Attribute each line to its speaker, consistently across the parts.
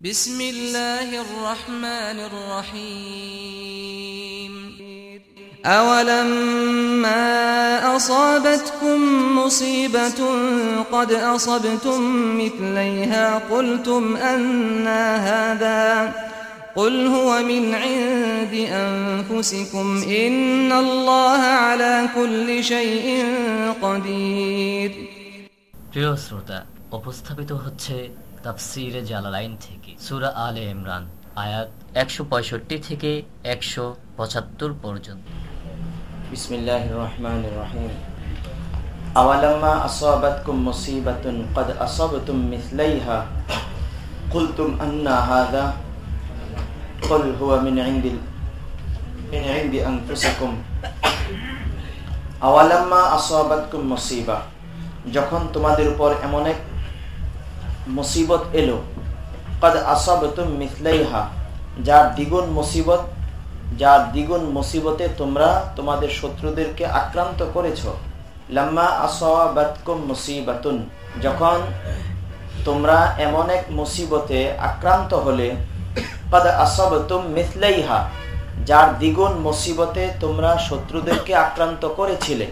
Speaker 1: بسم الله الرحمن الرحيم أولما أصابتكم مصيبة قد أصبتم مثليها قلتم أنا هذا قل هو من عند أنفسكم إن الله على كل شيء قدير
Speaker 2: প্রিয় শ্রোতা উপস্থাপিত হচ্ছে তাফসিরে জালালাইন থেকে সুরা আলে ইমরান আয়াত একশো পঁয়ষট্টি থেকে একশো পঁচাত্তর পর্যন্ত
Speaker 3: بسم الله الرحمن الرحيم أولما أصابتكم مصيبة قد أصبتم مثليها قلتم أن هذا قل هو من عند ال- من عند أنفسكم أولما أصابتكم مصيبة যখন তোমাদের উপর এমন এক মুসিবত এলো। কদ আসাবতুম মিথলাইহা যার দ্বিগুণ মুসিবত, যার দ্বিগুণ মুসিবতে তোমরা তোমাদের শত্রুদেরকে আক্রান্ত করেছ। লাম্মা আসাবাতকুম মুসিবাতুন, যখন তোমরা এমন এক মুসিবতে আক্রান্ত হলে, কদ আসাবতুম মিথলাইহা যার দ্বিগুণ মুসিবতে তোমরা শত্রুদেরকে আক্রান্ত করেছিলে।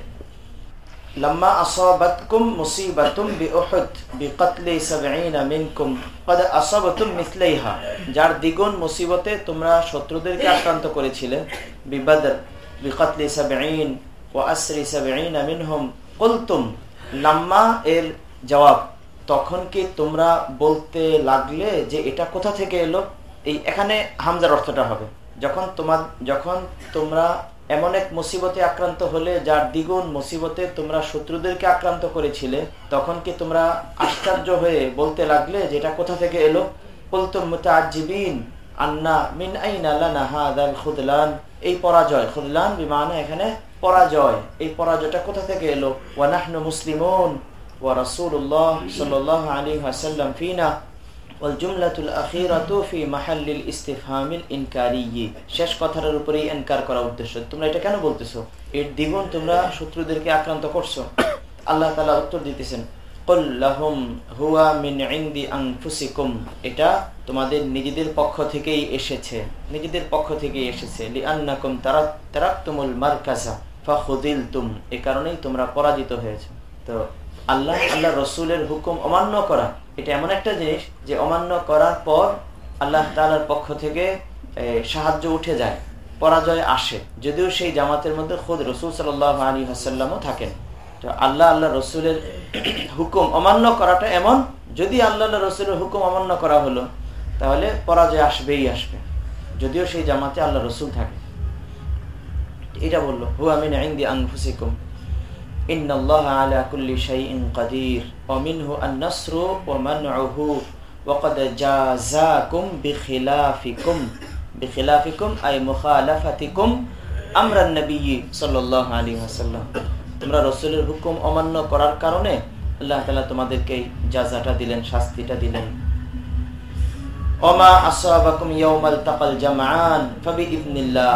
Speaker 3: لما أصابتكم مصيبة بأحد بقتل سبعين منكم قد أصابتم مثليها যার দ্বিগুণ মুসিবতে তোমরা শত্রুদেরকে আক্রান্ত করেছিলে বিবদর বিকতলি সাবঈন ও আসরি সাবঈন মিনহুম কুলতুম লাম্মা এর জবাব তখন কি তোমরা বলতে লাগলে যে এটা কোথা থেকে এলো এই এখানে হামজার অর্থটা হবে যখন তোমার, যখন তোমরা এমন এক মুসিবতে আক্রান্ত হলে, যার দ্বিগুণ মুসিবতে তোমরা শত্রুদেরকে আক্রান্ত করেছিলে, তখন কি তোমরা আশ্চর্য হয়ে বলতে লাগলে যে এটা কোথা থেকে এলো? বলতো মুতাজিবিন আন্না মিন আইনা লানা হাদাল খুদলান। এই পরাজয়, খুদলান বিমানে এখানে পরাজয়। এই পরাজয়টা কোথা থেকে এলো? ওয়ানাহনু মুসলিমুন ওয়া রাসূলুল্লাহ সাল্লাল্লাহু আলাইহি ওয়াসাল্লাম ফিনা। শেষ উপরেই করা উদ্দেশ্য। তোমরা এটা কেন বলতেছো? এর দ্বিগুণ তোমরা শত্রুদেরকে আক্রান্ত করছ। আল্লাহ তাআলা উত্তর দিতেছেন এটা তোমাদের নিজেদের পক্ষ থেকেই এসেছে। নিজেদের পক্ষ থেকেই এসেছে। এ কারণেই তোমরা পরাজিত হয়েছে। তো আল্লাহ আল্লাহ রসুলের হুকুম অমান্য করা। এটা এমন একটা জিনিস যে অমান্য করার পর আল্লাহ তালার পক্ষ থেকে সাহায্য উঠে যায়, পরাজয় আসে। যদিও সেই জামাতের মধ্যে খোদ রসুল সাল আলী হাসাল্লামও থাকেন। তো আল্লাহ আল্লাহ রসুলের হুকুম অমান্য করাটা এমন, যদি আল্লাহ আল্লাহ রসুলের হুকুম অমান্য করা হলো, তাহলে পরাজয় আসবেই আসবে। যদিও সেই জামাতে আল্লাহ রসুল থাকে। এটা বলল হু আমিন আইন্দি আংফুসিকুম إن الله على كل شيء قدير ومنه النصر ومنعه وقد جازاكم بخلافكم بخلافكم أي مخالفتكم أمر النبي صلى الله عليه وسلم তোমরা রসুলের হুকুম অমান্য করার কারণে আল্লাহ তালা তোমাদেরকে এই জাজাটা দিলেন শাস্তিটা দিলেন وما أصابكم يوم التقى الجمعان فبإذن الله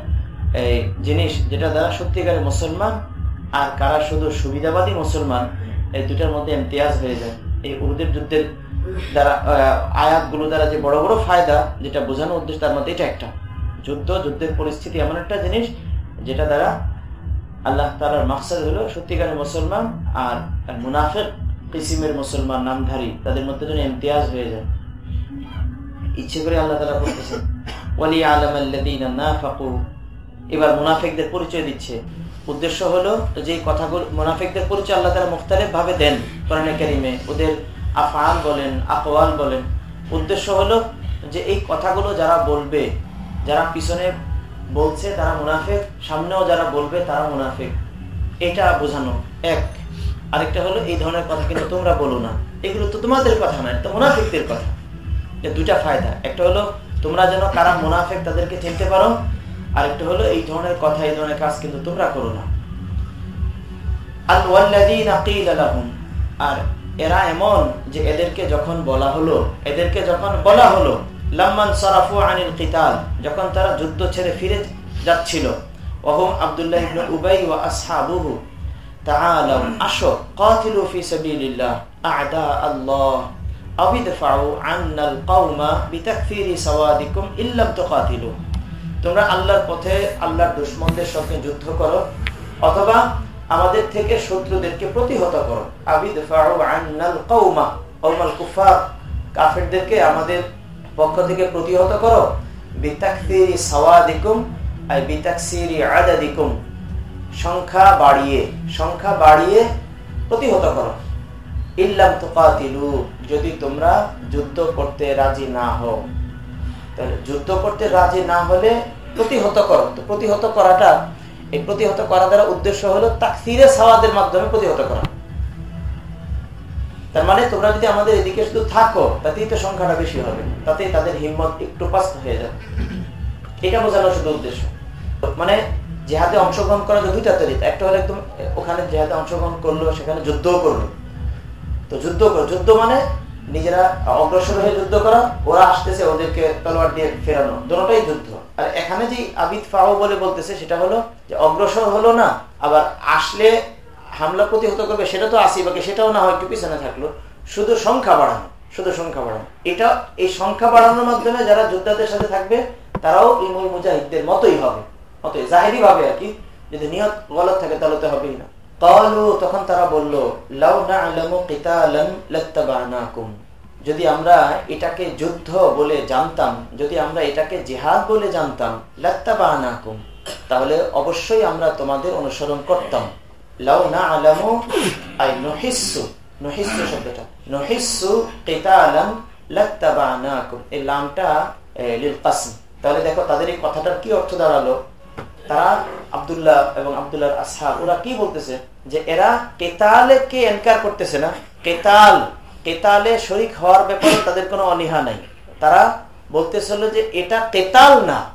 Speaker 3: এই জিনিস যেটা দ্বারা সত্যিকারের মুসলমান আর কারা শুধু সুবিধাবাদী মুসলমান, এই দুটার মধ্যে ইমতিয়াজ হয়ে যায়। এই উহুদের যুদ্ধের দ্বারা আয়াতগুলো দ্বারা যে বড় বড় ফায়দা, যেটা বোঝানোর উদ্দেশ্য তার মধ্যে এটা একটা। যুদ্ধ, যুদ্ধের পরিস্থিতি এমন একটা জিনিস যেটা দ্বারা আল্লাহ তালার মাকসাদ হলো সত্যিকারের মুসলমান আর মুনাফের কিসিমের মুসলমান নামধারী, তাদের মধ্যে যেন ইমতিয়াজ হয়ে যায়। ইচ্ছে করে আল্লাহ তালা বলতেছেন, ওয়ালি আলম ফাকু এবার মুনাফিকদের পরিচয় দিচ্ছে। উদ্দেশ্য হলো যে কথাগুলো, মুনাফিকদের পরিচয় আল্লাহ তালা মুখতালিফ ভাবে দেন কোরআনে কারিমে। ওদের আফাল বলেন, আকওয়াল বলেন। উদ্দেশ্য হলো যে এই কথাগুলো যারা বলবে, যারা পিছনে বলছে তারা মুনাফেক, সামনেও যারা বলবে তারা মুনাফেক। এটা বোঝানো এক। আরেকটা হলো এই ধরনের কথা কিন্তু তোমরা বলো না। এগুলো তো তোমাদের কথা নয় তো মুনাফিকদের কথা। দুটা ফায়দা। একটা হলো তোমরা যেন কারা মুনাফেক তাদেরকে চিনতে পারো আরেকটা হলো, এই ধরনের কথা, এই ধরনের কাজ কিন্তু তোমরা করো না। আর এরা এমন যে এদেরকে যখন বলা হলো, এদেরকে যখন বলা হলো যখন তারা যুদ্ধ ছেড়ে ফিরে যাচ্ছিল, ওহম উবাই আসো তোমরা আল্লাহর পথে আল্লাহর দুশ্মনদের সঙ্গে যুদ্ধ করো, অথবা আমাদের থেকে শত্রুদেরকে প্রতিহত করো। আন্নাল কওমা কুফার কাফেরদেরকে আমাদের পক্ষ থেকে প্রতিহত করো। বিতাকফিরি সাওয়াদিকুম, আই বিতাকসিরি আদাদিকুম। সংখ্যা বাড়িয়ে সংখ্যা বাড়িয়ে প্রতিহত করো। ইল্লাম তুকাতিলু, যদি তোমরা যুদ্ধ করতে রাজি না হও। তাহলে যুদ্ধ করতে রাজি না হলে প্রতিহত করো। প্রতিহত করাটা, এই প্রতিহত করা দ্বারা উদ্দেশ্য হলো তাকসিরে সাওয়াদের মাধ্যমে প্রতিহত করা। তার মানে তোমরা যদি আমাদের এদিকে শুধু থাকো, তাতেই তো সংখ্যাটা বেশি হবে। তাতেই তাদের হিম্মত একটু পাস্ত হয়ে যাবে। এটা বোঝানো শুধু উদ্দেশ্য। মানে জেহাদে অংশগ্রহণ করা দুইটা তরিকা। একটা হলো একদম, ওখানে জেহাদে অংশগ্রহণ করল, সেখানে যুদ্ধও করল। তো যুদ্ধ করো। যুদ্ধ মানে নিজেরা অগ্রসর হয়ে যুদ্ধ করা, ওরা আসতেছে ওদেরকে তলোয়ার দিয়ে ফেরানো। দুটাই যুদ্ধ। আর এখানে যে আবিদ ফাও বলে বলতেছে, সেটা হলো যে অগ্রসর হলো না, আবার আসলে হামলা প্রতিহত করবে, সেটা তো আসি বাকি সেটাও না হয় একটু পিছনে থাকল। শুধু সংখ্যা বাড়ানো, শুধু সংখ্যা বাড়ানো। এটা, এই সংখ্যা বাড়ানোর মাধ্যমে যারা যোদ্ধাদের সাথে থাকবে, তারাও ইমুল মুজাহিদদের মতোই হবে। মতোই জাহেরি ভাবে আর কি, যদি নিয়ত গলত থাকে তাহলে তো হবেই না। কালু তখন তারা বলল, লাউ না'লামু কিতালান লাত্তাবানাকুম। যদি আমরা এটাকে যুদ্ধ বলে জানতাম, যদি আমরা এটাকে জিহাদ বলে জানতাম, লাত্তাবানাকুম, তাহলে অবশ্যই আমরা তোমাদের অনুসরণ করতাম। লাউ না'লামু আই নহিসু নহিসু শব্দটা, নহিসু কিতালান লাত্তাবানাকুম। এই লামটা তাহলে দেখো, তাদের এই কথাটার কি অর্থ দাঁড়াল? তারা আবদুল্লাহ এবং আবদুল্লাহ আসহাব, ওরা কি বলতেছে? যে এরা কেতালে কে এনকার করতেছে না? কেতাল, কেতালে শরিক হওয়ার ব্যাপারে তাদের কোনো অনীহা নাই। তারা বলতেছিল যে এটা কেতাল না।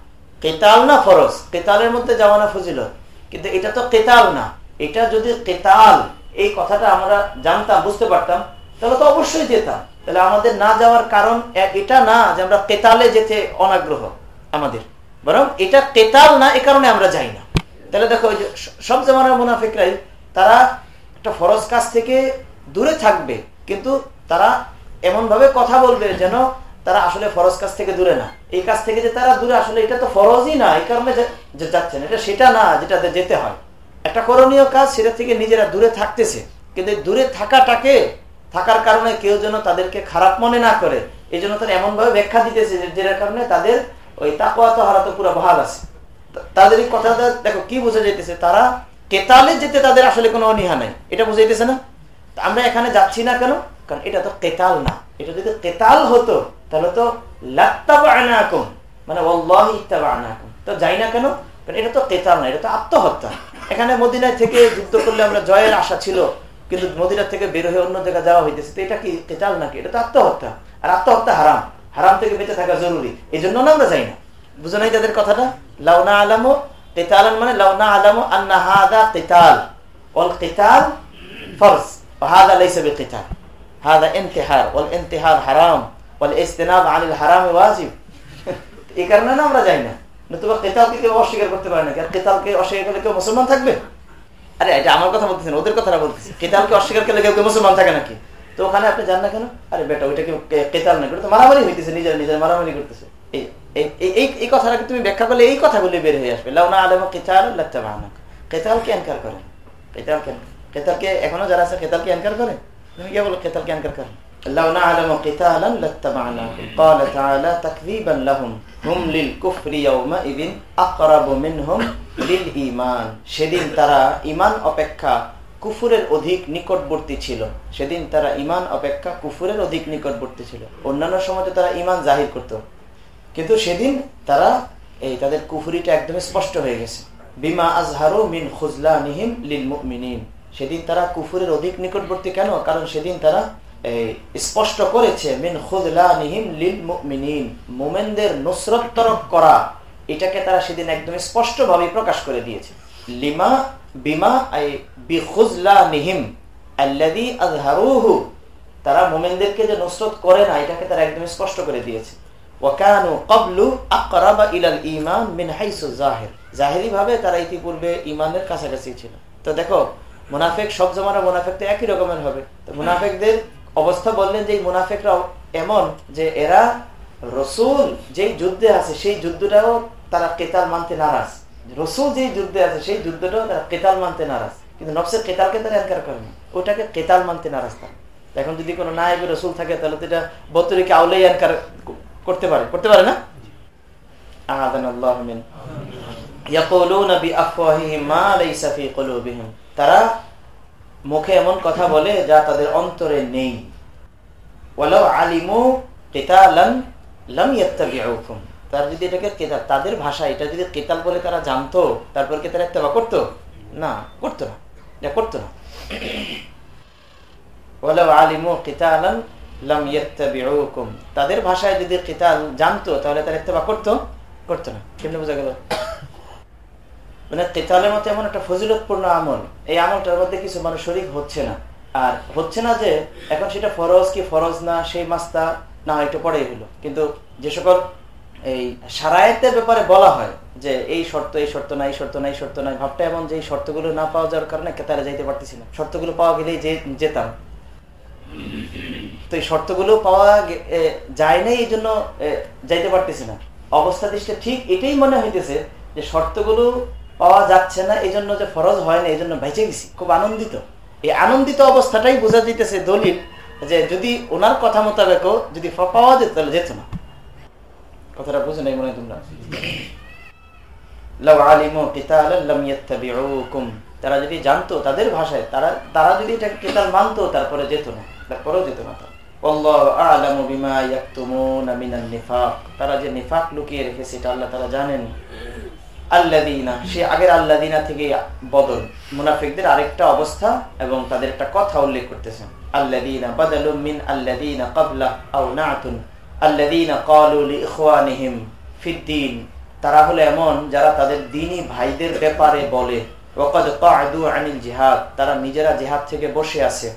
Speaker 3: কেতাল না ফরজ। কেতালের মধ্যে যাওয়া না ফজিল কিন্তু এটা তো কেতাল না। এটা যদি কেতাল, এই কথাটা আমরা জানতাম, বুঝতে পারতাম, তাহলে তো অবশ্যই যেতাম। তাহলে আমাদের না যাওয়ার কারণ এটা না যে আমরা কেতালে যেতে অনাগ্রহ আমাদের। বরং এটা কেতাল না, এ কারণে আমরা যাই না। তাহলে দেখো সব জামানার মুনাফিকরাই তারা একটা ফরজ কাজ থেকে দূরে থাকবে, কিন্তু তারা এমন ভাবে কথা বলবে যেন তারা আসলে ফরজ কাজ থেকে দূরে না। এই কাজ থেকে যে তারা দূরে, আসলে এটা তো ফরজই না, এই কারণে যাচ্ছেন, এটা সেটা না, যেটাতে যেতে হয়। একটা করণীয় কাজ সেটা থেকে নিজেরা দূরে থাকতেছে, কিন্তু দূরে থাকাটাকে, থাকার কারণে কেউ যেন তাদেরকে খারাপ মনে না করে, এই জন্য তারা এমন ভাবে ব্যাখ্যা দিতেছে যেটার কারণে তাদের ওই তাকুয়া তো হারা তো পুরো বহাল আছে। তাদের এই কথাটা, দেখো, কি বোঝা যাইতেছে? তারা কেতালে যেতে তাদের আসলে কোনো অনীহা নাই। এটা বুঝাইতেছে না? আমরা এখানে যাচ্ছি না কেন? কারণ এটা তো কেতাল না। এটা যদি কেতাল হতো, তাহলে তো লাত্তাবানাকুম মানে তো যাই না কেন? কারণ এটা তো কেতাল না, এটা তো আত্মহত্যা। এখানে মদিনায় থেকে যুদ্ধ করলে আমরা জয়ের আশা ছিল, কিন্তু মদিনা থেকে বের হয়ে অন্য জায়গায় যাওয়া হইতেছে। তো এটা কি কেতাল নাকি? এটা তো আত্মহত্যা। আর আত্মহত্যা হারাম। হারাম থেকে বেঁচে থাকা জরুরি। এই জন্য না আমরা যাই না। বুঝো নাই তাদের কথাটা? লাউনা আলামো কেতাল মানে লাউনা আন্না হাদা কেতাল অল কেতাল ফরজ হারাম ওয়াল হারাম এই কারণে না আমরা যাই না। নতুবা কেতালকে কেউ অস্বীকার করতে পারে না কেতালকে কেউ মুসলমান থাকবে? আরে, এটা আমার কথা বলতেছেন, ওদের কথাটা বলতেছি। কেতালকে অস্বীকার করলে কেউ কেউ মুসলমান থাকে নাকি? তো ওখানে আপনি যান না কেন? আরে বেটা ওইটাকে কেতাল না করে তো মারামারি হইতেছে, নিজের নিজের মারামারি করতেছে। এই কথাটাকে তুমি ব্যাখ্যা করলে এই কথাগুলি বের হয়ে আসবে লাউনা আলম কেতাল লাগতে বাহানা কেতালকে এনকার করেন কেতাল কেন কেতালকে এখনো যারা আছে কেতালকে এনকার করে তুমি কে বলো কেতালকে এনকার করেন لو نعلم قتالا لاتبعناكم قال تعالى تكذيبا لهم هم للكفر يومئذ أقرب منهم للإيمان সেদিন তারা ইমান অপেক্ষা কুফুরের অধিক নিকটবর্তী ছিল সেদিন তারা ইমান অপেক্ষা কুফুরের অধিক নিকটবর্তী ছিল অন্যান্য সময় তারা ইমান জাহির করত কিন্তু সেদিন তারা এই তাদের কুফুরিটা একদমই স্পষ্ট হয়ে গেছে। বিমা আজহারু মিন খুজলা নিহিম লিল মুমিনিন। সেদিন তারা কুফুরের অধিক নিকটবর্তী কেন? কারণ সেদিন তারা স্পষ্ট করেছে, মিন খুদলা নিহিম লিল মুমিনিন। মোমেনদের নুসরত তরফ করা, এটাকে তারা সেদিন একদম স্পষ্ট ভাবে প্রকাশ করে দিয়েছে। লিমা, বিমা আই বিখুজলা নিহিম আল্লাদি আজহারুহু, তারা মোমেনদেরকে যে নুসরত করে না, এটাকে তারা একদম স্পষ্ট করে দিয়েছে। ওয়াকানু কবলু আকরাবা ইলাল ইমান মিন হাইসু জাহির। জাহিরি ভাবে তারা ইতিপূর্বে ইমানের কাছাকাছি ছিল। তো দেখো, মুনাফেক সব জমানা মুনাফেক তো একই রকমের হবে। তো মুনাফেকদের অবস্থা বললেন যে মুনাফেকরা এমন যে এরা রসুল যেই যুদ্ধে আছে, সেই যুদ্ধটাও তারা কেতাল মানতে নারাজ। রসুল যেই যুদ্ধে আছে, সেই যুদ্ধটাও তারা কেতাল মানতে নারাজ। কিন্তু নফসের কেতালকে তারা এনকার করেনি ওটাকে কেতাল মানতে নারাজ তারা। এখন যদি কোনো নায়ব রসুল থাকে, তাহলে তো এটা বত্তরিকে আউলেই এনকার করতে পারে করতে পারে না? তারা মুখে এমন কথা বলে যা তাদের অন্তরে নেই। তার যদি তাদের ভাষা, এটা যদি কেতাল বলে তারা জানতো, তারপর কি তারা ইত্তেবা করতো? না করতো না। করতো না। তাদের ভাষায় যদি কেতাল জানতো, তাহলে তারা ইত্তেবা করতো? করতো না। কেমনি বোঝা গেল? মানে কেতালের মতো এমন একটা ফজিলতপূর্ণ আমল। এই আমলটার মধ্যে কিছু মানুষ শরিক হচ্ছে না। আর হচ্ছে না যে, এখন সেটা ফরজ কি ফরজ না, সেই মাস্তা না, একটু পরেই হলো। কিন্তু যে সকল এই সারায়তের ব্যাপারে বলা হয় যে, এই শর্ত এই শর্ত নাই শর্ত নাই শর্ত নাই, ভাবটা এমন যে এই শর্তগুলো না পাওয়া যাওয়ার কারণে কেতারে যাইতে পারতেছি না। শর্তগুলো পাওয়া গেলেই যে যেতাম। তো এই শর্তগুলো পাওয়া যায় নাই এই জন্য যাইতে পারতেছি না। অবস্থা দৃষ্টি ঠিক এটাই মনে হইতেছে যে শর্তগুলো পাওয়া যাচ্ছে না এই জন্য যে ফরজ হয় না এই জন্য বেঁচে গেছি। খুব আনন্দিত। এই আনন্দিত অবস্থাটাই বোঝা দিতেছে দলিল যে যদি ওনার কথা মোতাবেকও যদি পাওয়া যেত তাহলে যেত না। কথাটা বুঝে নাই মনে হয় তোমরা? তারা যদি জানতো তাদের ভাষায়, তারা তারা যদি এটা কেতাল মানতো, তারপরে যেত না, তারপরেও যেত না তারা। যে নিফাক লুকিয়ে রেখেছে, এটা আল্লাহ তারা জানেন। আল্লাদিনা সে আগের আল্লাদিনা থেকে বদল। মুনাফিকদের আরেকটা অবস্থা এবং তাদের একটা কথা উল্লেখ করতেছেন। আল্লাদিনা বদলু মিন আল্লাদিনা কাবলা আও নাতুন। আল্লাদিনা ক্বালু লিইখওয়ানিহিম ফিদ্দিন তারা হলো এমন যারা তাদের দিনী ভাইদের ব্যাপারে বলে। তারা নিজেরা থেকে বসে আছে।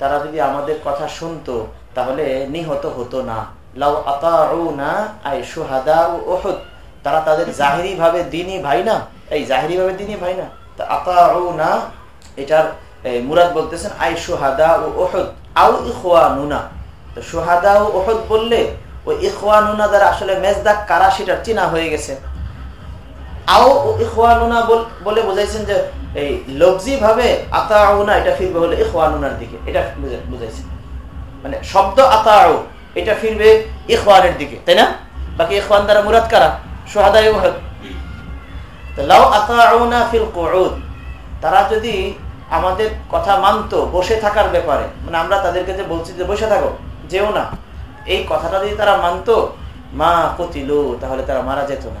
Speaker 3: তারা যদি আমাদের কথা শুনতো, তাহলে নিহত হতো না। লাউ তারা তাদের জাহিরি ভাবে দিনই ভাই না? এই জাহিরি ভাবে দিনই ভাই না? এটার মুরাদ বলতেছেন, আই সুহাদা ও ওহুদ আউ ইখওয়ানুনা। তো সুহাদা ও ওহুদ বললে, ওই ইখওয়ানুনা দ্বারা আসলে মেজদাক কারা সেটার চিনা হয়ে গেছে। বলে বোঝাইছেন যে, এই ভাবে এটা ফিরবে ইখওয়ানুনার দিকে। এটা বুঝাইছেন। মানে শব্দ এটা ফিরবে ইখওয়ানের দিকে, তাই না? বাকি ইখওয়ান দ্বারা মুরাদ কারা? সোহাদাই লাউ ফিল তারা যদি আমাদের কথা মানতো, বসে থাকার ব্যাপারে মানে আমরা তাদেরকে যে বলছি যে বসে থাকো, যেও না, এই কথাটা যদি তারা মানতো, মা কতিল, তাহলে তারা মারা যেত না।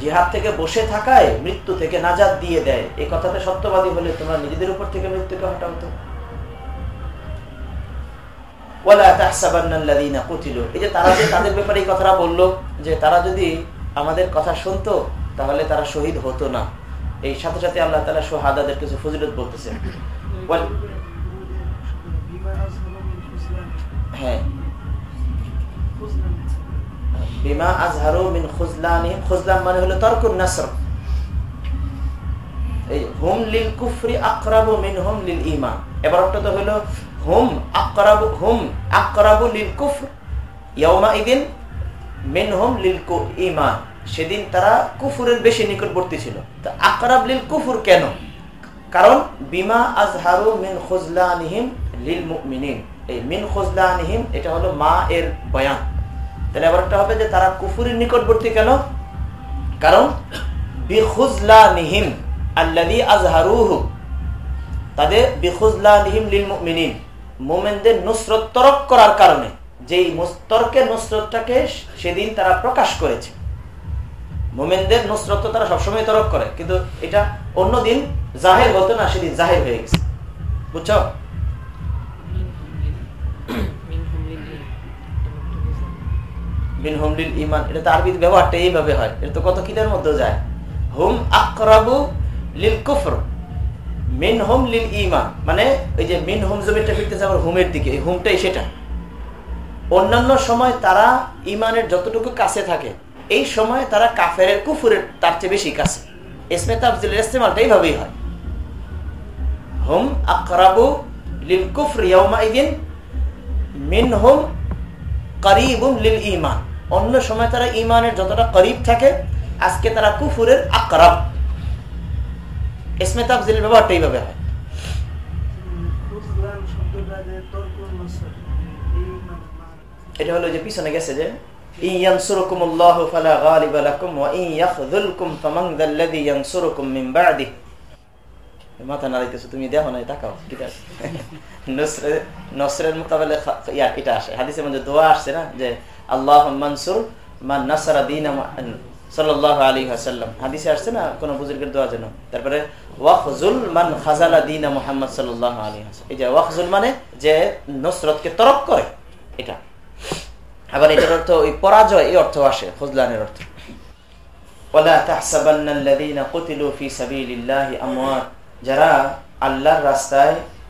Speaker 3: জিহাদ থেকে বসে থাকায় মৃত্যু থেকে নাজাদ দিয়ে দেয়। এই কথাতে সত্যবাদী হলে তোমরা নিজেদের উপর থেকে মৃত্যুকে হটাও তো। এই যে তারা যে তাদের ব্যাপারে এই কথাটা বলল যে তারা যদি আমাদের কথা শুনতো তাহলে তারা শহীদ হতো না। এই সাথে সাথে আল্লাহ তালা সোহাদাদের কিছু ফজিলত বলতেছে হ্যাঁ। বিমা আজহারু মিন খুজলানি খুজলাম মানে হলো তর্কুন নাসর। এই হুম লিল কুফরি আকরাবু মিন হুম লিল ইমান এবার তো হলো হুম আকরাবু হুম আকরাবু লিল কুফর, ইয়াউমা ইদিন মিন হুম লিল ইমান সেদিন তারা কুফুরের বেশি নিকটবর্তী ছিল। তো আকরাব লিল কুফুর কেন? কারণ বিমা আজহারু মিন খুজলানিহিম লিল মুমিনিন। এই মিন খুজলানিহিম, এটা হলো মা এর বয়ান। তাহলে একটা হবে যে তারা কুফুরের নিকটবর্তী কেন? কারণ, বিখুজলানিহিম আল্লাদি আজহারুহু। তাদের বিখুজলানিহিম লিল মুমিনিন মোমেনদের নুসরত তরক করার কারণে। যেই তর্কের নুসরতটাকে সেদিন তারা প্রকাশ করেছে। মোমেনদের নুসরত তারা সবসময় তরক করে, কিন্তু এটা অন্যদিন জাহের হতো না, সেদিন জাহের হয়ে গেছে। বুঝছ? বিন হুমলিল ইমান এটা তো আরবির ব্যবহারটা এইভাবে হয়। এটা তো কত কিদের মধ্যে যায়? হুম আকরাবু লিল কুফর। মিন হোম লিল ইমান মানে ওই যে মিন হোম জমিটা ফিরতেছে আমার হুমের দিকে। এই হুমটাই সেটা। অন্যান্য সময় তারা ইমানের যতটুকু কাছে থাকে, এই সময় তারা কাফের কুফুরের তার চেয়ে বেশি কাছে। ইসমে তাফজিলের ইস্তেমালটা এইভাবেই হয়। হুম আকরাবু লিল কুফর ইয়াউমা ইদিন মিন হুম করিবুম লিল ইমান অন্য সময় তারা ইমানের যতটা করিব থাকে, আজকে তারা কুফুরের আকরাব। ইসমে তাফজিলের ব্যবহারটা এইভাবে হয়। এটা হলো যে পিছনে গেছে যে মাথা নাড়াইতেছো, তুমি দেখো না তাকাও, ঠিক আছে? নসরের মোকাবেলা এটা আসে। হাদিসের মধ্যে দোয়া আসছে না যে, আল্লাহ মানসুর মান সাল্লাহ আলী হাসাল্লাম হাদিসে আসছে না কোনো বুজুর্গের দোয়া যেন? তারপরে ওয়াকজুল মান খাজালা দিনা মোহাম্মদ সাল্লাহ আলী হাসান এই যে ওয়াকজুল মানে যে নসরতকে তরক করে। এটা। আবার এটার অর্থ, ওই পরাজয়, এই অর্থ আসে ফজলানের অর্থ। যারা আল্লাহর রাস্তায়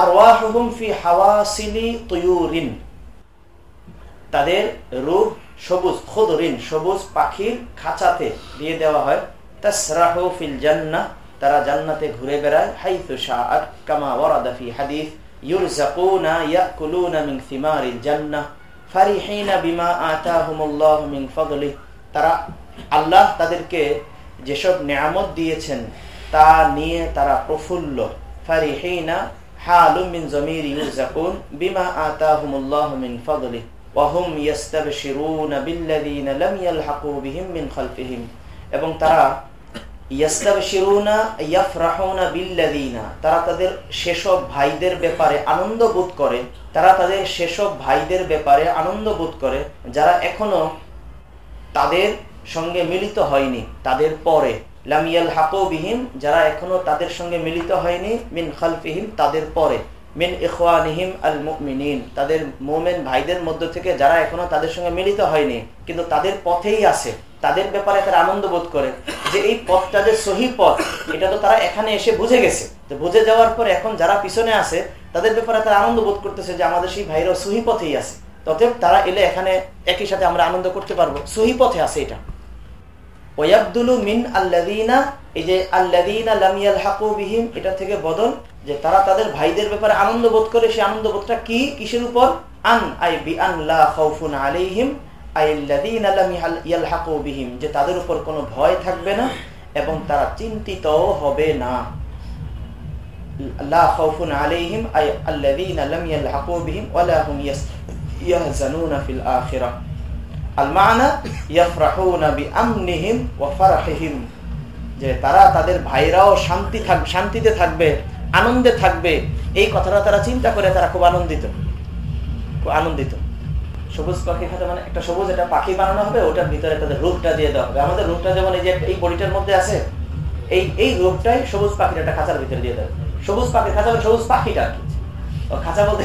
Speaker 3: আরওয়াহুহুম ফি হাওয়াসিলি তাদের রূপ সবুজ, খুদরিন, সবুজ পাখির খাঁচাতে দিয়ে দেওয়া হয়। ফিল তারা জান্নাতে ঘুরে বেড়ায়। হাইথু শাআত, কামা ওয়ারাদা ফি হাদিস, ইউরজাকুনা ইয়াকুলুনা মিন থিমারিল জান্নাহ ফারিহিনা বিমা মিন ফদলি। তারা আল্লাহ তাদেরকে যেসব নিয়ামত দিয়েছেন, তা নিয়ে তারা প্রফুল্ল। ফারিহিনা হালুম মিন জমির ইউরজাকুন বিমা আতাহুমুল্লাহ মিন ফদলি ওয়াহুম ইয়াস্তাবশিরুনা বিল্লাযীনা লাম ইয়ালহাকু বিহিম মিন এবং তারা ইয়াস্তাবশিরুনা ইয়াফরাহুনা বিল্লাযীনা, তারা তাদের সেসব ভাইদের ব্যাপারে আনন্দ বোধ করে, তারা তাদের সেসব ভাইদের ব্যাপারে আনন্দ বোধ করে, যারা এখনও তাদের সঙ্গে মিলিত হয়নি, তাদের পরে। লামিয়াল যারা এখনও তাদের সঙ্গে মিলিত হয়নি, মিন খালফিহিম, তাদের পরে। মিন ইখওয়ানিহিম আল মুমিনিন তাদের মোমেন ভাইদের মধ্য থেকে যারা এখনও তাদের সঙ্গে মিলিত হয়নি, কিন্তু তাদের পথেই আছে। তাদের ব্যাপারে তারা আনন্দ বোধ করে যে এই পথটা যে সহি পথ, এটা তো তারা এখানে এসে বুঝে গেছে। তো বুঝে যাওয়ার পর এখন যারা পিছনে আছে, তাদের ব্যাপারে তারা আনন্দ বোধ করতেছে যে আমাদের সেই ভাইরাও সহি পথেই আছে। তথেব তারা এলে এখানে একই সাথে আমরা আনন্দ করতে পারব। সহি পথে আছে এটা। ওয়াবদুলু মিন আল্লাদিনা এই যে আল্লাদিনা লামিয়াল এটা থেকে বদল, যে তারা তাদের ভাইদের ব্যাপারে আনন্দ বোধ করে আনন্দ বোধটা কি? কিসের উপর? আন, আই বি যে তাদের উপর কোনো ভয় থাকবে না এবং তারা চিন্তিত হবে না। লা আলাইহিম, আই আল্লাদিনা লাম ইয়ালহাকু বিহিম, ওয়ালা হুম ইয়াহজানুনা ফিল আখিরাহ যে তারা তাদের ভাইরাও শান্তি থাকবে শান্তিতে থাকবে, আনন্দে থাকবে। এই কথাটা তারা চিন্তা করে তারা খুব আনন্দিত। খুব আনন্দিত। সবুজ পাখি খাতা মানে একটা সবুজ, একটা পাখি বানানো হবে, ওটার ভিতরে তাদের রূপটা দিয়ে দেওয়া হবে। আমাদের রূপটা যেমন এই যে এই বডিটার মধ্যে আছে, এই এই রূপটাই সবুজ পাখির একটা খাঁচার ভিতরে দিয়ে দেবে সবুজ পাখির খাঁচা মানে সবুজ পাখিটা খাঁচা বলতে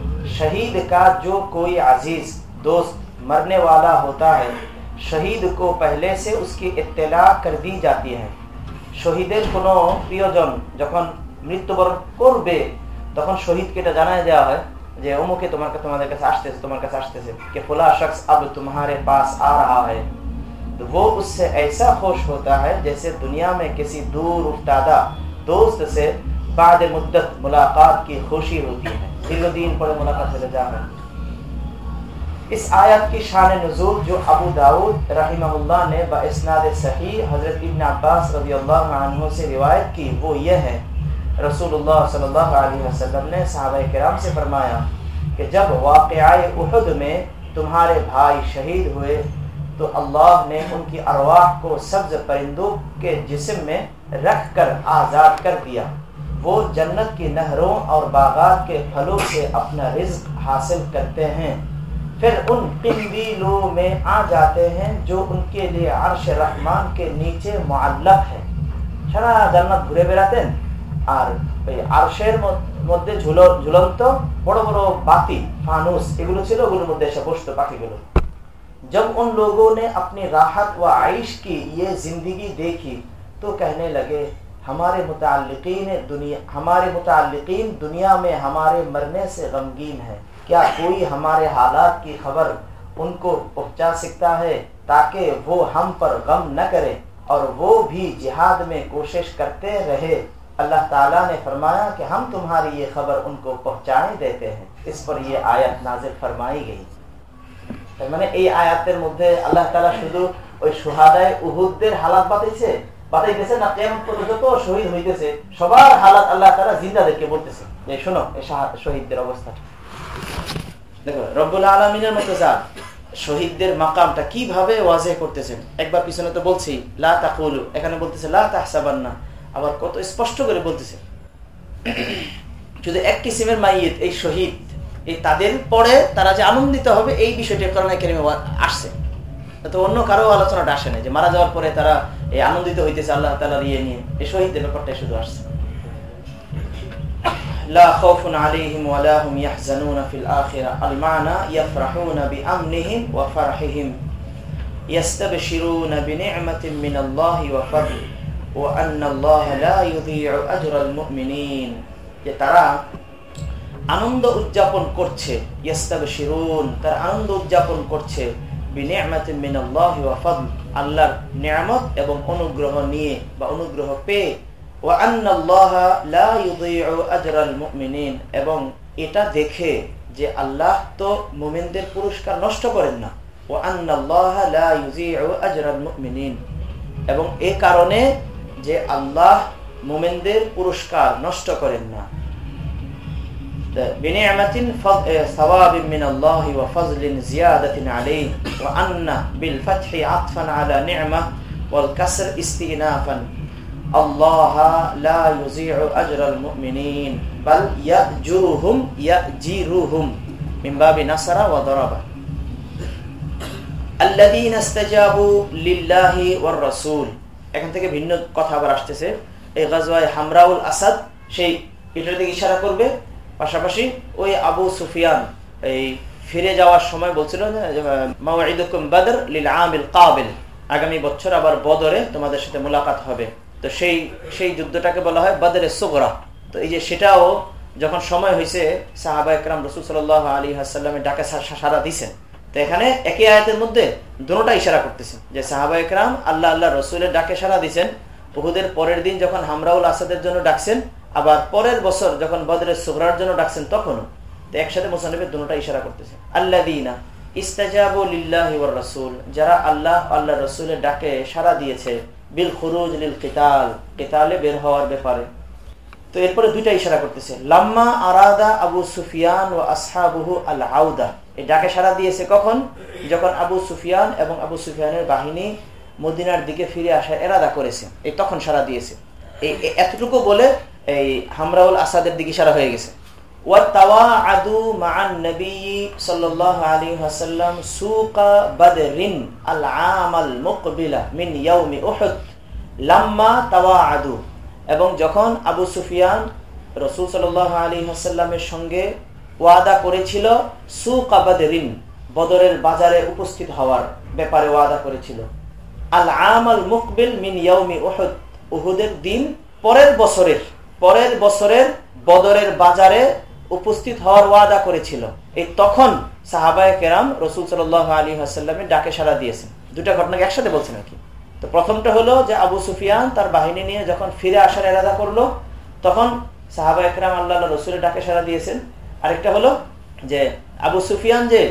Speaker 3: شہید کا جو کوئی عزیز دوست مرنے والا ہوتا ہے، شہید کو پہلے سے اس کی اطلاع کر دی جاتی ہے۔ শহীদের কোনো প্রিয়জন যখন মৃত্যুবরণ করবে তখন শহীদকে এটা জানায় کے হয় যে تمہارے তোমার তোমাদের سے، تمہارے তোমার কাছে سے کہ فلا شخص اب تمہارے پاس آ رہا ہے۔ تو وہ اس سے ایسا خوش ہوتا ہے جیسے دنیا میں کسی دور افتادہ دوست سے بعد مدت ملاقات کی خوشی ہوتی ہے۔ دل و دین پڑھے ملاقات چلے جا رہے اس آیت کی شان نزول جو ابو داود رحمہ اللہ نے با اسناد صحیح حضرت ابن عباس رضی اللہ عنہ سے روایت کی وہ یہ ہے۔ رسول اللہ صلی اللہ علیہ وسلم نے صحابہ کرام سے فرمایا کہ جب واقعہ احد میں تمہارے بھائی شہید ہوئے تو اللہ نے ان کی ارواح کو سبز پرندوں کے جسم میں رکھ کر آزاد کر دیا۔ وہ جنت کی نہروں اور باغات کے پھلوں سے اپنا رزق حاصل کرتے ہیں۔ پھر ان قندیلوں میں آ جاتے ہیں جو ان کے لیے عرش رحمان کے نیچے معلق ہے সারা জান্নাত ঘুরে ہیں আর ওই আরশের মধ্যে ঝুলন্ত বড় বড় বাতি ফানুস এগুলো ছিল ওগুলোর মধ্যে এসে বসতো পাখিগুলো جب ان لوگوں نے اپنی راحت و عائش کی یہ زندگی دیکھی تو کہنے لگے ہمارے متعلقین دنیا ہمارے متعلقین دنیا میں ہمارے مرنے سے غمگین ہے کیا کوئی ہمارے حالات کی خبر ان کو پہنچا سکتا ہے تاکہ وہ ہم پر غم نہ کرے اور وہ بھی جہاد میں کوشش کرتے رہے؟ اللہ تعالیٰ نے فرمایا کہ ہم تمہاری یہ خبر ان کو پہنچانے دیتے ہیں۔ اس پر یہ آیت نازل فرمائی گئی۔ میں نے یہ آیات مدد اللہ تعالیٰ তালা اور شہادۂ সোহাদায় حالات হালাত سے না বলতেছে। একবার পিছনে তো বলছি, লা এখানে বলতেছে তাহসাবান্না। আবার কত স্পষ্ট করে বলতেছে। শুধু এক কিসিমের মাইয়েত, এই শহীদ, এই তাদের পরে তারা যে আনন্দিত হবে, এই বিষয়টি করোনা কেরিমে আসছে। তো অন্য কারো আলোচনাটা আসে না যে মারা যাওয়ার পরে তারা এই আনন্দিত হইতেছে আল্লাহ তালার ইয়ে নিয়ে এই শহীদদের ব্যাপারটা শুধু আসছে لا خوف عليهم ولا هم يحزنون في الآخرة المعنى يفرحون بأمنهم وفرحهم يستبشرون بنعمة من الله وفضل وأن الله لا يضيع أجر المؤمنين ترى আনন্দ উদযাপন করছে ইয়াস্তাবশিরুন তার আনন্দ উদযাপন করছে আল্লাহর নিয়ামত এবং অনুগ্রহ নিয়ে বা অনুগ্রহ পেয়ে এবং এটা দেখে যে আল্লাহ তো মুমিনদের পুরস্কার নষ্ট করেন না। ওয়া আন্নাল্লাহা লা ইউযিউ আজরাল মুমিনিন। এবং এ কারণে যে আল্লাহ মোমেনদের পুরস্কার নষ্ট করেন না। بنعمة ثواب من الله وفضل زيادة عليه وأن بالفتح عطفا على نعمة والكسر استئنافا الله لا يزيع أجر المؤمنين بل يأجرهم يأجرهم من باب نصر وضرب الذين استجابوا لله والرسول এখান থেকে ভিন্ন কথা আবার আসতেছে এই গাজওয়ায় হামরাউল আসাদ সেই এটার দিকে ইশারা করবে পাশাপাশি ওই আবু সুফিয়ান, এই ফিরে যাওয়ার সময় বলছিল বাদর লিল আমিল কাবিল। আগামী বছর আবার বদরে তোমাদের সাথে মোলাকাত হবে। তো সেই সেই যুদ্ধটাকে বলা হয় বাদরে সোগরা। তো এই যে সেটাও যখন সময় হয়েছে, সাহাবা একরাম রসুল সাল আলী হাসাল্লামের ডাকে সারা দিছেন তো এখানে একই আয়াতের মধ্যে দুটা ইশারা করতেছেন যে সাহাবা একরাম আল্লাহ আল্লাহ রসুলের ডাকে সারা দিচ্ছেন বহুদের পরের দিন যখন হামরাউল আসাদের জন্য ডাকছেন আবার পরের বছর যখন বদরের সুগরার জন্য ডাকছেন তখনও তো একসাথে মোসানবের দুটা ইশারা করতেছে। আল্লাহ দিনা রাসূল, যারা আল্লাহ আল্লাহ রসুলের ডাকে সারা দিয়েছে, বিল খুরুজ লিল কিতাল, কিতালে বের হওয়ার ব্যাপারে। তো এরপরে দুইটা ইশারা করতেছে। লাম্মা আরাদা আবু সুফিয়ান ও আসহাবুহু আল আউদা এই ডাকে সারা দিয়েছে কখন? যখন আবু সুফিয়ান এবং আবু সুফিয়ানের বাহিনী মদিনার দিকে ফিরে আসার এরাদা করেছে। এই তখন সারা দিয়েছে। এই এতটুকু বলে এই হামরাউল আসাদের দিকে সারা হয়ে গেছে। এবং যখন আবু সুফিয়ান রসুল সাল আলী হাসাল্লামের সঙ্গে ওয়াদা করেছিল বদরের বাজারে উপস্থিত হওয়ার ব্যাপারে ওয়াদা করেছিল। আল আমাল মুকবিল মিন ইয়াউমি ওহদ উহুদের দিন পরের বছরের পরের বছরের বদরের বাজারে উপস্থিত হওয়ার ওয়াদা করেছিল। এই তখন সাহাবায় কেরাম রসুল সাল আলী হাসাল্লামের ডাকে সারা দিয়েছেন। দুটা ঘটনাকে একসাথে বলছেন আর কি তো প্রথমটা হলো যে আবু সুফিয়ান তার বাহিনী নিয়ে যখন ফিরে আসার এরাদা করল, তখন সাহাবা একরাম আল্লাহ রসুলের ডাকে সারা দিয়েছেন। আরেকটা হলো যে আবু সুফিয়ান যে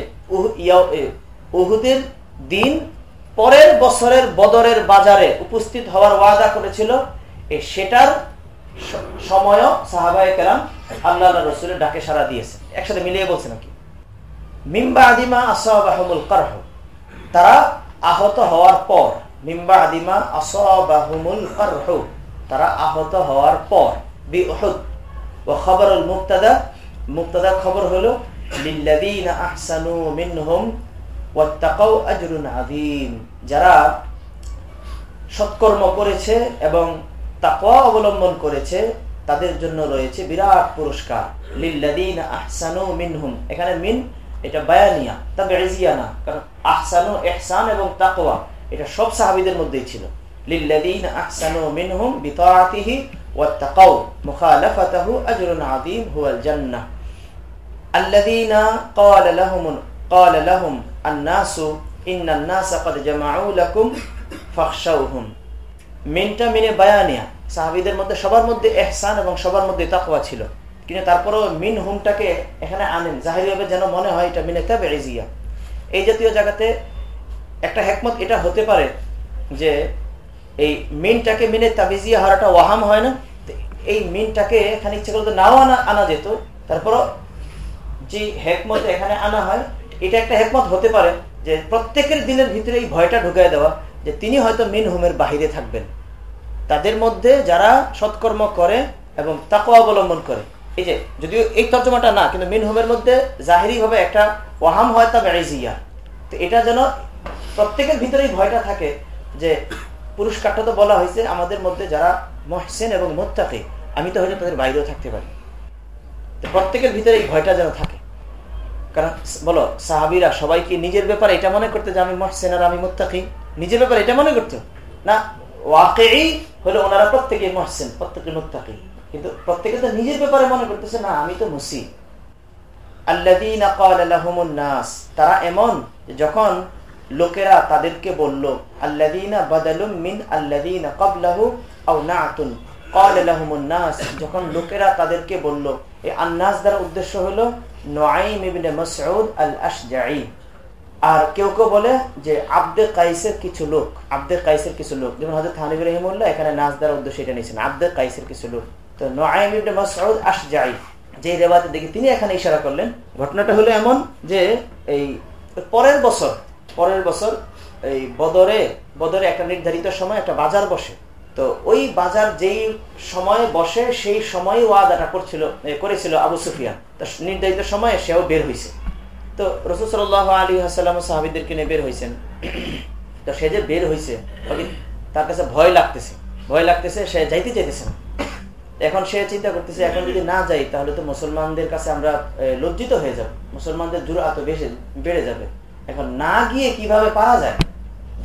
Speaker 3: উহুদের দিন পরের বছরের বদরের বাজারে উপস্থিত হওয়ার ওয়াদা করেছিল সেটার সময়ও সাহাবায় কেরাম আল্লাহ রসুলের ডাকে সারা দিয়েছে একসাথে মিলিয়ে বলছে নাকি? মিম্বা আদিমা আসাহুল কারহ। তারা আহত হওয়ার পর মিম্বা আদিমা আসাহুল কারহ। তারা আহত হওয়ার পর, বি ওহদ ও খবরুল মুক্তাদা মুক্তাদা খবর হলো, লিল্লাযীনা আহসানু মিনহুম ওয়াত্তাকাউ আজরুন আযীম। যারা সৎকর্ম করেছে এবং তাকওয়া অবলম্বন করেছে তাদের জন্য রয়েছে বিরাট পুরস্কার লিল্লাযীনা আহসানু মিনহুম এখানে মিন এটা বায়ানিয়া তবে এজিয়া না কারণ আহসানু ইহসান এবং তাকওয়া এটা সব সাহাবীদের মধ্যেই ছিল লিল্লাযীনা আহসানু মিনহুম বিতাআতিহি ওয়াত্তাকাউ মুখালাফাতাহু আজরুন আযীম হুয়াল জান্নাহ الذين قال لهم قال لهم الناس إن الناس قد جمعوا لكم فاخشوهم মিনটা মিনে বায়ানিয়া সাহাবিদের মধ্যে সবার মধ্যে এহসান এবং সবার মধ্যে তাকওয়া ছিল। কিন্তু তারপরও মিন হুমটাকে এখানে আনেন। জাহিরিভাবে যেন মনে হয় এটা মিনে তাবে এজিয়া এই জাতীয় জায়গাতে একটা হেকমত এটা হতে পারে যে এই মিনটাকে মিনে তাবিজিয়া হারাটা ওয়াহাম হয় না। এই মিনটাকে এখানে ইচ্ছে করতে নাও আনা আনা যেত। তারপরও যে হেকমত এখানে আনা হয়, এটা একটা হেকমত হতে পারে যে প্রত্যেকের দিনের ভিতরে এই ভয়টা ঢুকাই দেওয়া। যে তিনি হয়তো মিন হোমের বাহিরে থাকবেন। তাদের মধ্যে যারা সৎকর্ম করে এবং তাকে অবলম্বন করে। এই যে, যদিও এই তর্জমাটা না, কিন্তু মিন হোমের মধ্যে জাহিরি ভাবে একটা ওয়াহাম হয় তা বেড়াইজিয়া তো এটা যেন প্রত্যেকের ভিতরেই ভয়টা থাকে যে, পুরস্কারটা তো বলা হয়েছে আমাদের মধ্যে যারা মহসেন এবং মোত্তাকে, আমি তো হয়তো তাদের বাইরেও থাকতে পারি। প্রত্যেকের ভিতরে এই ভয়টা যেন থাকে। কারণ, বলো, সাহাবিরা সবাইকে নিজের ব্যাপারে এটা মনে করতে যে আমি মহসেন আর আমি মোত্তাকি। নিজের ব্যাপারে এটা মনে করতো না ওয়াকেই হলো ওনারা প্রত্যেকে মহসেন, প্রত্যেকে মোত্তাকি। কিন্তু প্রত্যেকে তো নিজের ব্যাপারে মনে করতেছে, না, আমি তো মুসি নাস, তারা এমন যখন লোকেরা তাদেরকে বলল আল্লাদিনা বাদালুম মিন আল্লাদিনা কবলাহু আও নাতুন নাস, যখন লোকেরা তাদেরকে বলল এই আন্নাস দ্বারা উদ্দেশ্য হলো নোয়াইম ইবনে মসউদ আল আশজাই আর কেউ কেউ বলে যে আব্দে কাইসের কিছু লোক, আব্দে কাইসের কিছু লোক। যেমন হজরত হানিব রহিমুল্লাহ এখানে নাচ দ্বারা উদ্দেশ্য এটা নিয়েছেন, আব্দে কাইসের কিছু লোক। তো নোয়াইম মসউদ আশজাই যে রেবাতে দেখি তিনি এখানে ইশারা করলেন, ঘটনাটা হলো এমন যে এই পরের বছর পরের বছর এই বদরে বদরে একটা নির্ধারিত সময় একটা বাজার বসে। তো ওই বাজার যেই সময় বসে, সেই সময় ওয়াদাটা করছিল করেছিল আবু সুফিয়া সুফিয়ান নির্ধারিত সময়ে সেও বের হয়েছে তো রসুল সাল আলী হাসালাম সাহাবিদেরকে নিয়ে বের হয়েছেন তো সে যে বের হয়েছে তার কাছে ভয় লাগতেছে। ভয় লাগতেছে, সে যাইতে চাইতেছে না। এখন সে চিন্তা করতেছে, এখন যদি না যাই, তাহলে তো মুসলমানদের কাছে আমরা লজ্জিত হয়ে যাব। মুসলমানদের জোর এত বেশি, বেড়ে যাবে। এখন না গিয়ে কীভাবে পারা যায়?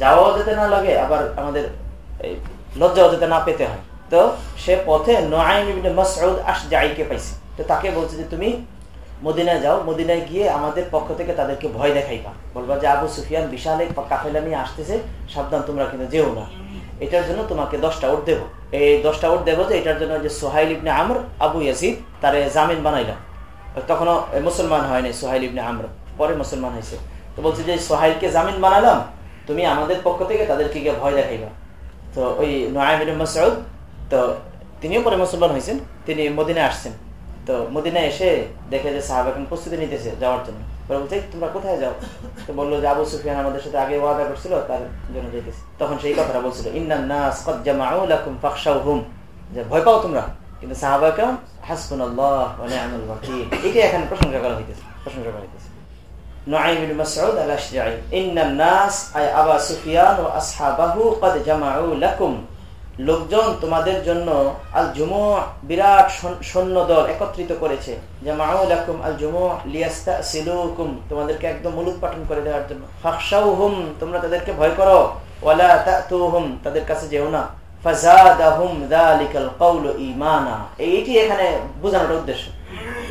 Speaker 3: যাওয়াও যেতে না লাগে, আবার আমাদের লজ্জাও যেতে না পেতে হয়। তো সে পথে নয়ন মসউদ আস জাইকে পাইছে। তো তাকে বলছে যে, তুমি মদিনায় যাও, মদিনায় গিয়ে আমাদের পক্ষ থেকে তাদেরকে ভয় দেখাইবা। বলবা যে, আবু সুফিয়ান বিশাল এক কাফেলা নিয়ে আসতেছে, সাবধান, তোমরা কিন্তু যেও না। এটার জন্য তোমাকে দশটা উঠ দেবো। এই দশটা উঠ দেবো যে, এটার জন্য যে Suhail ibn Amr, Abu Yazid তারে জামিন বানাইলাম তখনও মুসলমান হয়নি সোহাইল ইবনে আমর, পরে মুসলমান হয়েছে তো বলছে যে, সোহাইলকে জামিন বানালাম, তুমি আমাদের পক্ষ থেকে তাদেরকে গিয়ে ভয় দেখাইবা। তো ওই নোয়াইমিন মাসউদ, তো তিনিও পরে মুসলমান হয়েছেন তিনি মদিনায় আসছেন। তো মদিনায় এসে দেখে যে সাহাব এখন প্রস্তুতি নিতেছে যাওয়ার জন্য বলছে তোমরা কোথায় যাও তো বললো যে আবু সুফিয়ান আমাদের সাথে আগে ওয়াদা করছিল তার জন্য যেতেছে তখন সেই কথাটা বলছিল ইন্নান নাস কদ জামাউ লাকুম ফাখশাউহুম যে ভয় পাও তোমরা কিন্তু সাহাবাকেও হাসবুনাল্লাহ ওয়া নি'মাল ওয়াকিল এটাই এখানে প্রশংসা করা হইতেছে প্রশংসা করা হইতেছে نعيم بن مسعود الأشجعي إن الناس أي أبا سفيان وأصحابه قد جمعوا لكم লোকজন তোমাদের জন্য আল জুমো বিরাট সৈন্য দল একত্রিত করেছে। যে মাউলাকুম আল সিলুকুম তোমাদেরকে একদম মুলুক পাঠন করে দেওয়ার জন্য। হুম তোমরা তাদেরকে ভয় করো। ওয়ালা হুম তাদের কাছে যেও না। যালিকাল ঈমানা। এইটি এখানে বোঝানোর উদ্দেশ্য।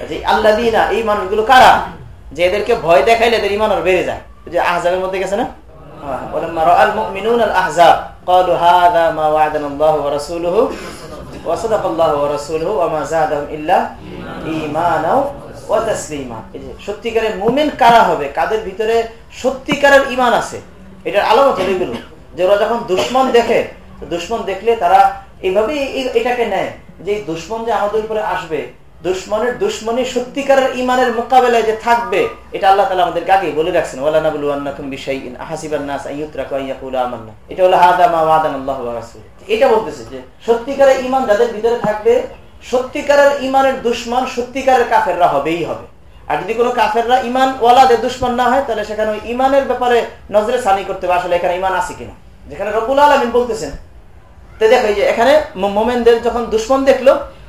Speaker 3: যে আল্লাযিনা, এই মানুষগুলো কারা? যে এদেরকে ভয় দেখাইলে এদের ঈমান আর বেড়ে যায়। যে আহজাবের মধ্যে গেছে না? হ্যাঁ, قالوا هذا ما وعدنا الله ورسوله وصدق الله ورسوله وما زادهم الا ايمانا وتسليما সত্যিকারের মুমিন কারা হবে কাদের ভিতরে সত্যিকারের ঈমান আছে এটার আলামত হলো এগুলো যে ওরা যখন দুশ্মন দেখে দুশ্মন দেখলে তারা এইভাবেই এটাকে নেয় যে দুশ্মন যে আমাদের উপরে আসবে দুশ্মনের দুশ্মনী সত্যিকারের ইমানের মোকাবেলায় যে থাকবে, এটা আল্লাহ তালা আমাদেরকে আগেই বলে রাখছেন এটা হলো এটা বলতেছে যে, সত্যিকারের ইমান যাদের ভিতরে থাকবে, সত্যিকারের ইমানের দুশ্মন সত্যিকারের কাফেররা হবেই হবে। আর যদি কোনো কাফেররা ইমান ওয়ালাদের দুশ্মন না হয়, তাহলে সেখানে ওই ইমানের ব্যাপারে নজরে সানি করতে হবে, আসলে এখানে ইমান আছে কিনা। যেখানে রবুল আলমিন বলতেছেন, তো দেখো যে এখানে মোমেনদের যখন দুশ্মন দেখল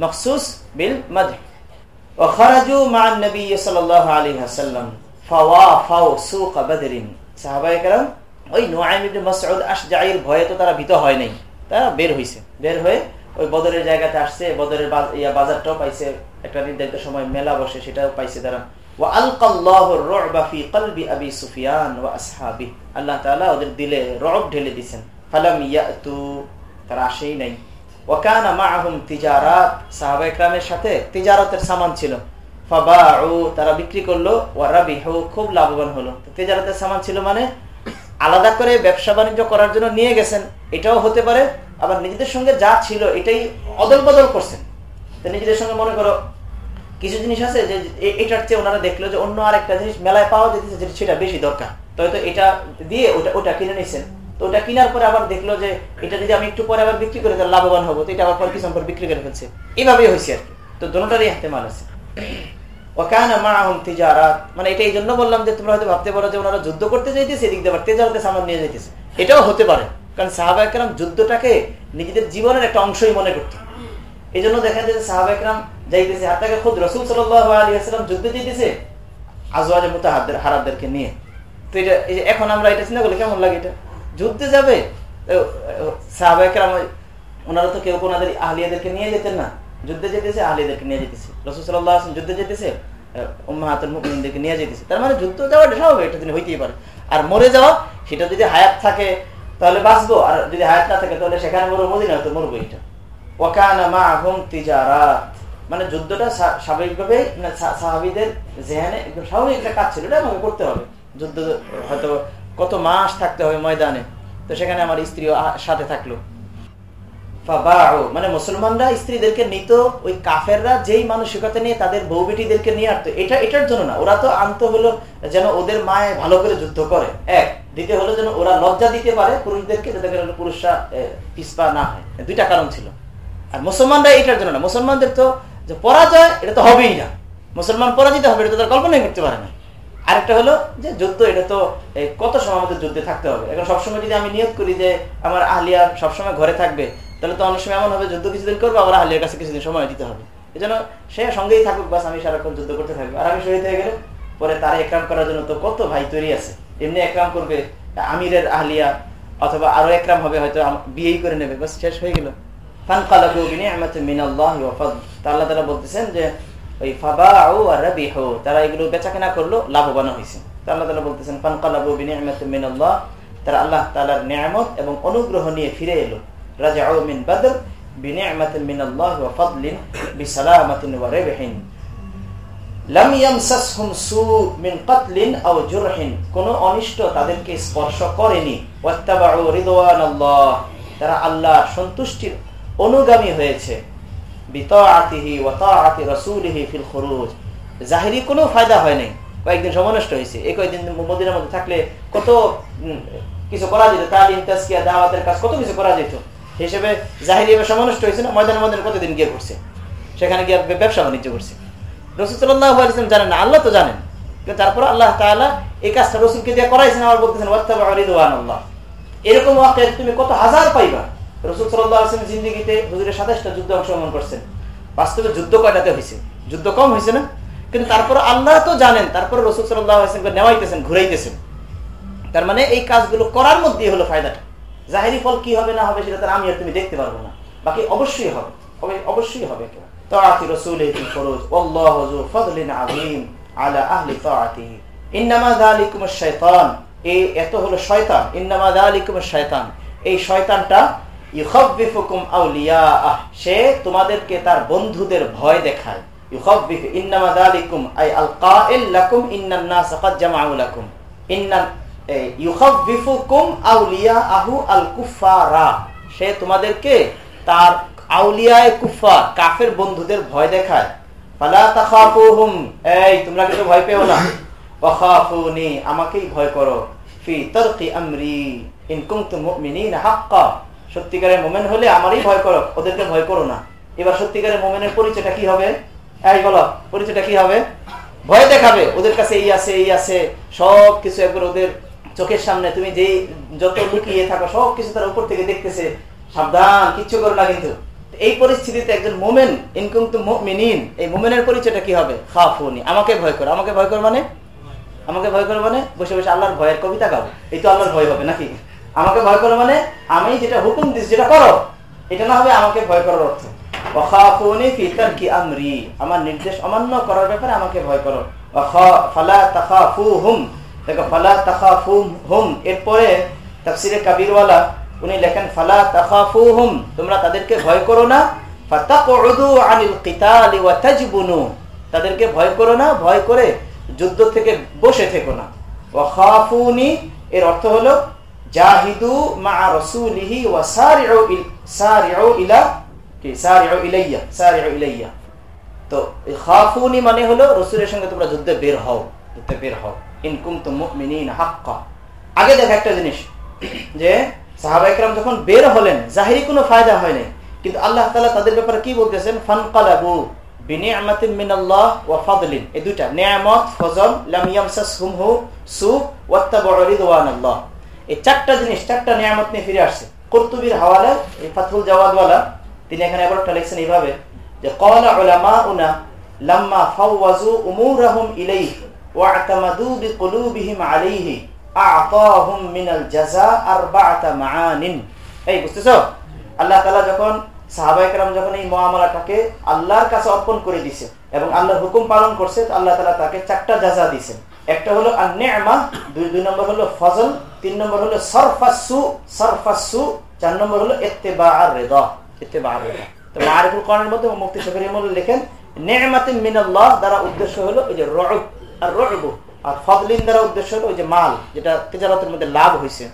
Speaker 3: مخصوص بالمدح وخرجوا مع النبي صلى الله عليه وسلم فوافوا سوق بدر সাহাবায়ে কেরাম ওই নোয়াইম ইবনে মাসউদ আশজাঈর ভয়ে তো তারা ভীত হয় নাই তারা বের হইছে বের হয়ে ওই বদরের জায়গাতে আসছে বদরের ইয়া বাজারটাও পাইছে একটা নির্ধারিত সময় মেলা বসে সেটাও পাইছে তারা আল্লাহ তাআলা ওদের দিলে রব ঢেলে দিছেন ফালাম ইয়াতু তারা আসেই নাই সাথে তিজারতের সামান ছিল। ফাবাউ, তারা বিক্রি করল খুব লাভবান হলো। তিজারতের সামান ছিল মানে আলাদা করে ব্যবসা বাণিজ্য করার জন্য নিয়ে গেছেন, এটাও হতে পারে। আবার নিজেদের সঙ্গে যা ছিল, এটাই অদল বদল করছেন নিজেদের সঙ্গে মনে করো, কিছু জিনিস আছে যে এটার চেয়ে ওনারা দেখল যে অন্য আর একটা জিনিস মেলায় পাওয়া যেতেছে সেটা বেশি দরকার। তো এটা দিয়ে ওটা ওটা কিনে নিয়েছেন তো ওটা কেনার পরে আবার দেখল যে এটা যদি আমি একটু পরে আবার বিক্রি করে তাহলে লাভবান হব। এটা আবার পরে কিছু বিক্রি করে ফেলছে? এইভাবেই হয়েছে আর কি। তো দোনোটারই হাতে মাল আছে। মানে তেজারতে সামান নিয়ে একরাম যুদ্ধটাকে নিজেদের জীবনের একটা অংশই মনে করতো। এই জন্য দেখা যায় যাইতেছে হারাদেরকে নিয়ে। তো এটা এখন আমরা এটা চিন্তা করলে কেমন লাগে এটা? যুদ্ধে যাবে? ওনারা তো কেউ ওনাদের আহলিয়াদেরকে নিয়ে যেতেন না। যুদ্ধে যেতেছে, আহলিয়াদেরকে নিয়ে যেতেছে। রসুসাল্লাহ যুদ্ধে যেতেছে মুমিনদেরকে নিয়ে যেতেছে। তার মানে যুদ্ধ যাওয়াটা স্বাভাবিক, এটা দিন হইতেই পারে। আর মরে যাওয়া, সেটা যদি হায়াত থাকে, তাহলে বাঁচবো। আর যদি হায়াত না থাকে, তাহলে সেখানে মরো মদিনা হয়তো মরবো এটা। মা মানে যুদ্ধটা স্বাভাবিকভাবে সাহাবিদের জেহানে একদম স্বাভাবিক একটা কাজ ছিল, এটা আমাকে করতে হবে। যুদ্ধ হয়তো কত মাস থাকতে হবে ময়দানে। তো সেখানে আমার স্ত্রী সাথে থাকল। মানে মুসলমানরা স্ত্রীদেরকে নিত, ওই কাফেররা যেই মানসিকতা নিয়ে তাদের বউ বেটিদেরকে নিয়ে আসতো, এটা, এটার জন্য না। ওরা তো আনতো হলো যেন ওদের মায়ে ভালো করে যুদ্ধ করে। এক, দ্বিতীয় হলো যেন ওরা লজ্জা দিতে পারে পুরুষদেরকে, যাতে পুরুষরা পিসপা না হয়। দুইটা কারণ ছিল। আর মুসলমানরা এটার জন্য না। মুসলমানদের তো যে পরাজয়, এটা তো হবেই না। মুসলমান পরাজিত হবে, এটা তো তার কল্পনাই করতে পারে না। আরেকটা হলো যে যুদ্ধ, এটা তো কত সময় আমাদের যুদ্ধে থাকতে হবে? এখন সবসময় যদি আমি নিয়োগ করি যে আমার আহলিয়া সবসময় ঘরে থাকবে, তাহলে তো অনেক সময় এমন হবে যুদ্ধ কিছুদিন করব, আবার আহলিয়ার কাছে কিছুদিন সময় দিতে হবে। এই জন্য সে সঙ্গেই থাকুক, বাস আমি সারাক্ষণ যুদ্ধ করতে থাকব। আর আমি শহীদ হয়ে গেলে পরে তার একরাম করার জন্য তো কত ভাই তৈরি আছে। এমনি একরাম করবে, আমিরের আহলিয়া, অথবা আরও একরাম হবে, হয়তো বিয়েই করে নেবে, বাস শেষ হয়ে গেল। ফান কালাবু বিনিআমাতিন মিনাল্লাহি ওয়া আল্লাহ তাআলা বলতেছেন যে ওই ফাবাউ ওয়া রাবিহু, তারা এগুলো বেচাকেনা করল লাভবান হয়েছে আল্লাহ তাআলা বলতেছেন তারা আল্লাহ তাআলার নিয়ামত এবং অনুগ্রহ নিয়ে ফিরে এলো। ইয়ামসাসহুম সু মিন অনিষ্ট তাদেরকে স্পর্শ করেনি। তারা আল্লাহর সন্তুষ্টির অনুগামী হয়েছে। বিতাআতিহি ওয়া তাআতি রাসূলিহি ফিল খুরুজ। জাহিরি কোনো ফায়দা হয় নাই। কয়েকদিন সমনষ্ট হয়েছে। এই মদিনার মধ্যে থাকলে কত কিছু করা যেত, তালিম, তাজকিয়া, দাওয়াতের কাজ, কত কিছু করা যেত। হিসেবে জাহিরি এবার সমনষ্ট হয়েছে না ময়দানের মধ্যে কতদিন গিয়ে করছে সেখানে গিয়ে ব্যবসা বাণিজ্য করছে। রসুল্লাহ আলিয়াম জানেন না, আল্লাহ তো জানেন। কিন্তু তারপর আল্লাহ তাআলা এই কাজটা রসুলকে দিয়ে করাইছেন আবার বলতেছেন আল্লাহ এরকম তুমি কত হাজার পাইবা। রসুল জিন্দিগিতে হুজুরের অংশগ্রহণ করছেন। বাস্তবে যুদ্ধ কয়টাতে হয়েছে যুদ্ধ কম হয়েছে না? কিন্তু তারপর আল্লাহ তো জানেন, তারপর রসুল নেওয়াইতেছেন, ঘুরাইতেছেন। তার মানে এই কাজগুলো করার মধ্যেই হলো ফায়দাটা। জাহেরি ফল কি হবে, না হবে, সেটা তার আমি আর তুমি দেখতে পারব না। বাকি অবশ্যই হবে। অবশ্যই হবে তাআতি ফরজ আল্লাহ আযীম আলা আহলি তাআতিহি শাইতান। এই এত হলো শয়তান। ইন্নামা যালিকুম শাইতান। এই শয়তানটা ইউখাব্বিফুকুম আউলিয়াআহ, সে তোমাদেরকে তার বন্ধুদের ভয় দেখায়। আই আল কাইল লাকুম জামাউ লাকুম। ইন্নান ইউখাব্বিফুকুম আউলিয়াআহু আল কুফারা সে তোমাদেরকে তার আউলিয়ায় কুফা কাফের বন্ধুদের ভয় দেখায়। ফালা তাখাফুহুম, এই, তোমরা কিছু ভয় পেও না। ওয়াখাফুনি, আমাকেই ভয় করো। ফি তারকি আমরি, ইন কুনতুম মুমিনিনা হাক্কা। সত্যিকারের মুমিন হলে আমারই ভয় করো, ওদেরকে ভয় করো না। এবার সত্যিকারের মুমিনের পরিচয়টা কি হবে? এই বলো, পরিচয়টা কি হবে? ভয় দেখাবে, ওদের কাছে এই আছে এই আছে সব কিছু একবার ওদের চোখের সামনে, তুমি যেই যত লুকিয়ে থাকো সব কিছু তার উপর থেকে দেখতেছে, সাবধান, কিচ্ছু করো না কিন্তু। এই পরিস্থিতিতে একজন মোমেন ইনকুম তো মিনিন এই মোমেনের পরিচয়টা কি হবে? খাফুনি, আমাকে ভয় করো, আমাকে ভয় করো মানে? আমাকে ভয় করো মানে? বসে বসে আল্লাহর ভয়ের কবিতা গাবো এই তো আল্লাহর ভয় হবে নাকি? আমাকে ভয় করো মানে? আমি যেটা হুকুম দিস যেটা করো। এটা না হবে আমাকে ভয় করার অর্থ। আমরি। আমার নির্দেশ অমান্য করার ব্যাপারে আমাকে ভয় করো। ফালা তাখাফু হুম দেখো, ফালা এরপরে কাবিরওয়ালা, উনি লেখেন, ফালা তাখাফু হুম তোমরা তাদেরকে ভয় করো না। তাদেরকে ভয় করো না, ভয় করে যুদ্ধ থেকে বসে থেকো না। ওয়াখাফুনি, এর অর্থ হলো জাহিদু মা রাসূলিহি ওয়া সারিউ সারিউ ইলা কি? সারিউ ইলাইয়া সারিউ ইলাইয়া। তো খাফুনি মানে হলো রাসূলের সঙ্গে তোমরা যুদ্ধে বের হও, যুদ্ধে বের হও। ইন কুনতুম মুমিনিনা হাক্কা। আগে দেখ একটা জিনিস, যে সাহাবা একরাম যখন বের হলেন, জাহিরি কোনো ফায়দা হয় নাই। কিন্তু আল্লাহ তাআলা তাদের ব্যাপারে কি বলতেছেন? ফানকালাবু বিনিআমাতিন মিনাল্লাহ ওয়া ফাদলিন। এই দুইটা, নিয়ামত, ফজল, লাম ইয়ামসাসহুমহু সু ওয়াত্তাবউ রিদওয়ানাল্লাহ। এই চারটা জিনিস, চারটা নিয়ামত নিয়ে ফিরে আসছে। কুরতুবির হাওয়ালা, এই ফাতহুল জাওয়াদওয়ালা, তিনি এখানে আবার লিখছেন এইভাবে, যে ক্বালা উলামাউনা, লাম্মা ফাওয়াজু ওয়া'তামাদু আলাইহি, আ'তাহুম মিনাল জাযা মাআনিন। এই, বুঝতেছো? আল্লাহ তাআলা যখন সাহাবাইকরাম যখন এই মহামালাটাকে আল্লাহর কাছে অর্পণ করে দিছে এবং আল্লাহর হুকুম পালন করছে আল্লাহ তালা তাকে চারটা যাজা দিছেন একটা হলো আন্নেমা, দুই দুই নম্বর হলো ফজল তিন নম্বর হলো সরফাসু সরফাসু, চার নম্বর হলো আর রেদা তো লেখেন দ্বারা উদ্দেশ্য হলো ওই যে আর আর ফদলিন দ্বারা উদ্দেশ্য হলো ওই যে মাল, যেটা তেজারতের মধ্যে লাভ হয়েছে